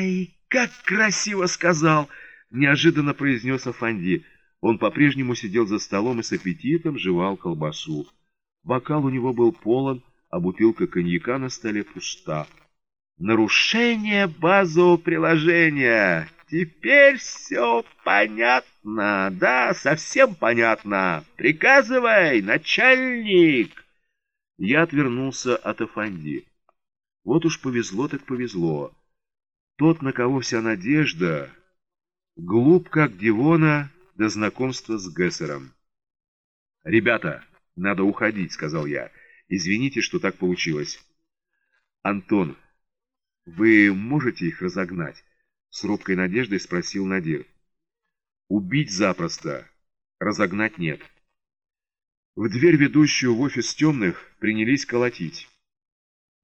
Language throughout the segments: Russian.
«Ай, как красиво сказал!» — неожиданно произнес Афанди. Он по-прежнему сидел за столом и с аппетитом жевал колбасу. Бокал у него был полон, а бутылка коньяка на столе пуста. «Нарушение базового приложения! Теперь все понятно, да, совсем понятно. Приказывай, начальник!» Я отвернулся от Афанди. Вот уж повезло так повезло. Тот, на кого вся надежда, глуп, как Дивона, до знакомства с Гессером. «Ребята, надо уходить», — сказал я. «Извините, что так получилось». «Антон, вы можете их разогнать?» — с робкой надеждой спросил Надир. «Убить запросто, разогнать нет». В дверь, ведущую в офис темных, принялись колотить.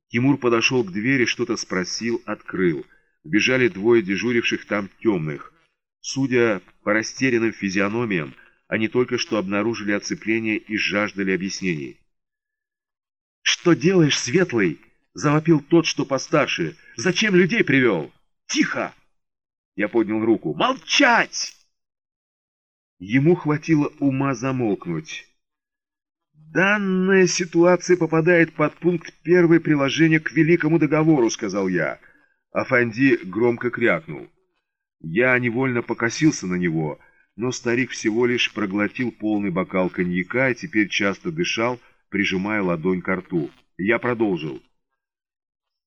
Тимур подошел к двери, что-то спросил, открыл. Бежали двое дежуривших там темных. Судя по растерянным физиономиям, они только что обнаружили оцепление и жаждали объяснений. «Что делаешь, Светлый?» — завопил тот, что постарше. «Зачем людей привел?» «Тихо!» Я поднял руку. «Молчать!» Ему хватило ума замолкнуть. «Данная ситуация попадает под пункт первое приложения к Великому договору», — сказал я. Афанди громко крякнул. Я невольно покосился на него, но старик всего лишь проглотил полный бокал коньяка и теперь часто дышал, прижимая ладонь к рту. Я продолжил.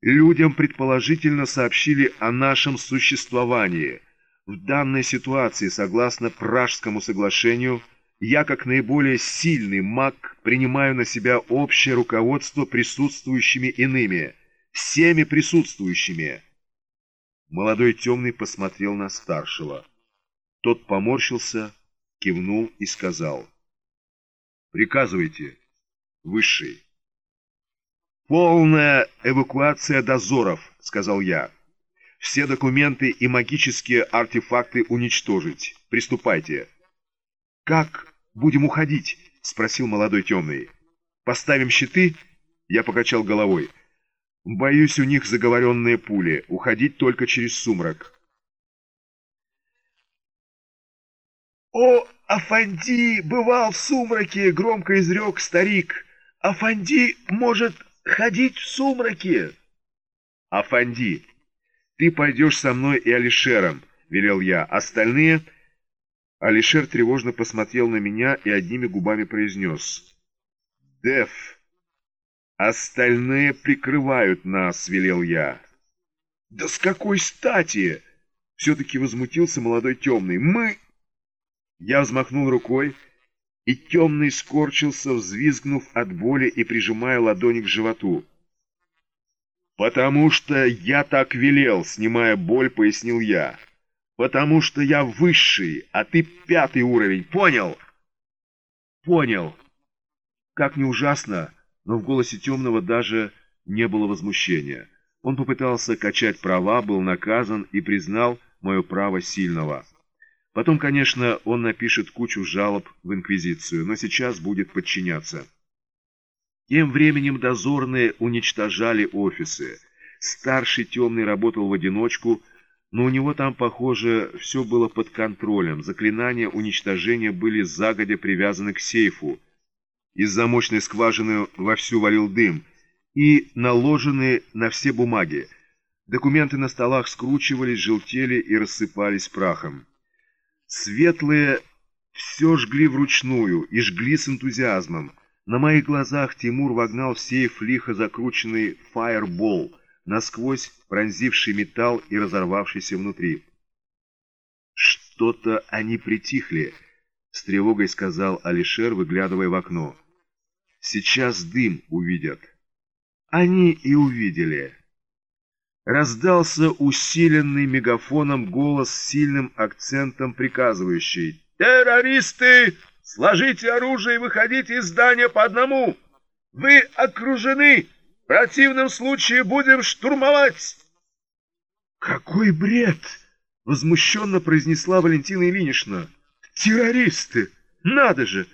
Людям предположительно сообщили о нашем существовании. В данной ситуации, согласно Пражскому соглашению, я, как наиболее сильный маг, принимаю на себя общее руководство присутствующими иными, всеми присутствующими. Молодой темный посмотрел на старшего. Тот поморщился, кивнул и сказал. «Приказывайте, высший». «Полная эвакуация дозоров», — сказал я. «Все документы и магические артефакты уничтожить. Приступайте». «Как будем уходить?» — спросил молодой темный. «Поставим щиты?» Я покачал головой. «Боюсь, у них заговоренные пули. Уходить только через сумрак». «О, Афанди бывал в сумраке!» — громко изрек старик. «Афанди может ходить в сумраке!» «Афанди, ты пойдешь со мной и Алишером», — велел я. «Остальные...» Алишер тревожно посмотрел на меня и одними губами произнес. «Деф, остальные прикрывают нас», — велел я. «Да с какой стати?» — все-таки возмутился молодой темный. «Мы...» Я взмахнул рукой, и темный скорчился, взвизгнув от боли и прижимая ладони к животу. «Потому что я так велел», — снимая боль, пояснил я. Потому что я высший, а ты пятый уровень. Понял? Понял. Как не ужасно, но в голосе темного даже не было возмущения. Он попытался качать права, был наказан и признал мое право сильного. Потом, конечно, он напишет кучу жалоб в Инквизицию, но сейчас будет подчиняться. Тем временем дозорные уничтожали офисы. Старший темный работал в одиночку, но у него там, похоже, все было под контролем. Заклинания уничтожения были загодя привязаны к сейфу. Из замочной скважины вовсю валил дым и наложены на все бумаги. Документы на столах скручивались, желтели и рассыпались прахом. Светлые все жгли вручную и жгли с энтузиазмом. На моих глазах Тимур вогнал в сейф лихо закрученный фаербол — насквозь пронзивший металл и разорвавшийся внутри. «Что-то они притихли», — с тревогой сказал Алишер, выглядывая в окно. «Сейчас дым увидят». Они и увидели. Раздался усиленный мегафоном голос с сильным акцентом, приказывающий «Террористы! Сложите оружие и выходите из здания по одному! Вы окружены!» противном случае будем штурмовать!» «Какой бред!» — возмущенно произнесла Валентина Ильинична. «Террористы! Надо же!»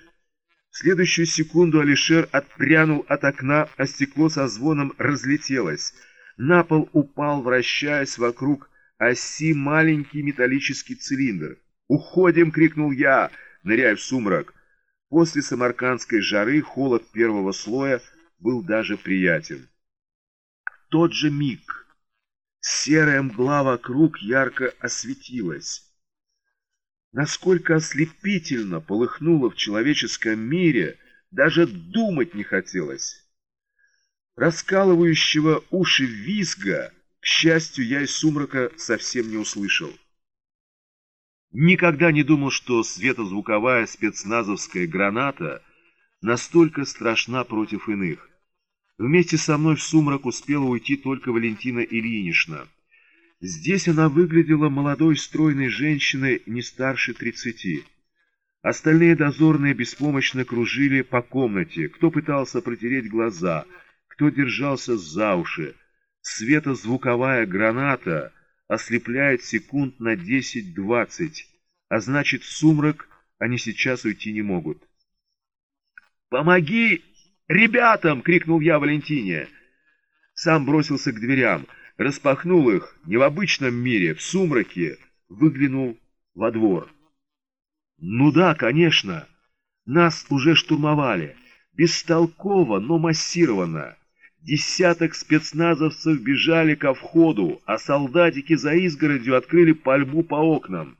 Следующую секунду Алишер отпрянул от окна, а стекло со звоном разлетелось. На пол упал, вращаясь вокруг оси маленький металлический цилиндр. «Уходим!» — крикнул я, ныряя в сумрак. После самаркандской жары холод первого слоя был даже приятен. В тот же миг серая мгла вокруг ярко осветилась. Насколько ослепительно полыхнуло в человеческом мире, даже думать не хотелось. Раскалывающего уши визга, к счастью, я из сумрака совсем не услышал. Никогда не думал, что светозвуковая спецназовская граната настолько страшна против иных. Вместе со мной в сумрак успела уйти только Валентина Ильинична. Здесь она выглядела молодой стройной женщиной не старше тридцати. Остальные дозорные беспомощно кружили по комнате, кто пытался протереть глаза, кто держался за уши. Светозвуковая граната ослепляет секунд на 10-20, а значит, сумрак они сейчас уйти не могут. «Помоги ребятам!» — крикнул я Валентине. Сам бросился к дверям, распахнул их, не в обычном мире, в сумраке, выглянул во двор. «Ну да, конечно, нас уже штурмовали, бестолково, но массированно». Десяток спецназовцев бежали ко входу, а солдатики за изгородью открыли пальбу по окнам.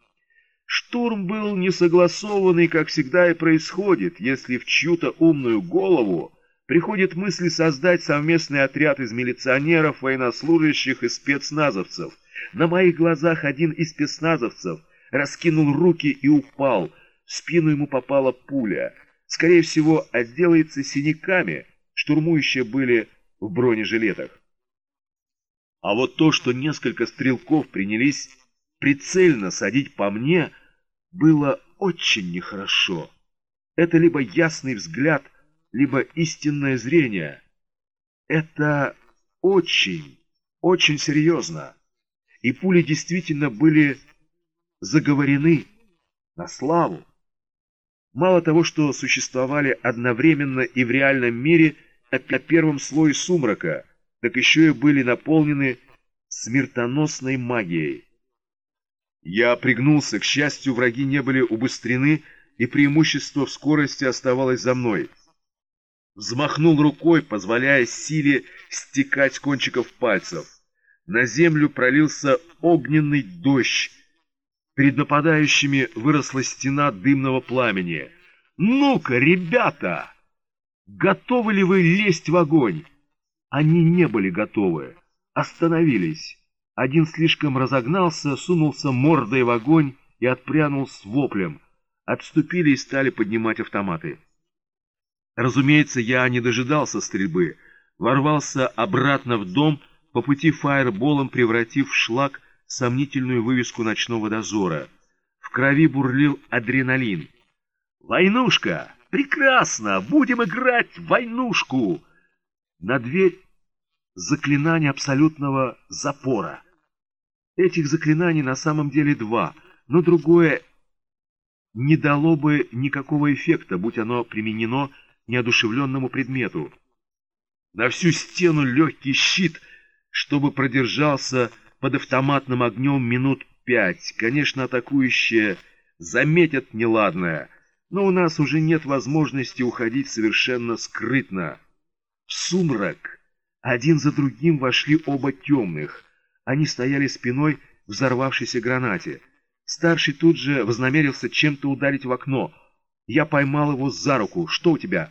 Штурм был несогласованный, как всегда и происходит, если в чью-то умную голову приходит мысль создать совместный отряд из милиционеров, военнослужащих и спецназовцев. На моих глазах один из спецназовцев раскинул руки и упал. В спину ему попала пуля. Скорее всего, отделается синяками. Штурмующие были в бронежилетах. А вот то, что несколько стрелков принялись прицельно садить по мне, было очень нехорошо. Это либо ясный взгляд, либо истинное зрение. Это очень, очень серьезно. И пули действительно были заговорены на славу. Мало того, что существовали одновременно и в реальном мире – на первом слое сумрака, так еще и были наполнены смертоносной магией. Я пригнулся, к счастью, враги не были убыстрены, и преимущество в скорости оставалось за мной. Взмахнул рукой, позволяя силе стекать с кончиков пальцев. На землю пролился огненный дождь. Перед нападающими выросла стена дымного пламени. «Ну-ка, ребята!» Готовы ли вы лезть в огонь? Они не были готовы. Остановились. Один слишком разогнался, сунулся мордой в огонь и отпрянул с воплем. Отступили и стали поднимать автоматы. Разумеется, я не дожидался стрельбы. Ворвался обратно в дом, по пути фаерболом превратив в шлак сомнительную вывеску ночного дозора. В крови бурлил адреналин. «Войнушка! Прекрасно! Будем играть в войнушку!» На дверь заклинание абсолютного запора. Этих заклинаний на самом деле два, но другое не дало бы никакого эффекта, будь оно применено неодушевленному предмету. На всю стену легкий щит, чтобы продержался под автоматным огнем минут пять. Конечно, атакующие заметят неладное — но у нас уже нет возможности уходить совершенно скрытно. В сумрак один за другим вошли оба темных. Они стояли спиной к взорвавшейся гранате. Старший тут же вознамерился чем-то ударить в окно. Я поймал его за руку. «Что у тебя?»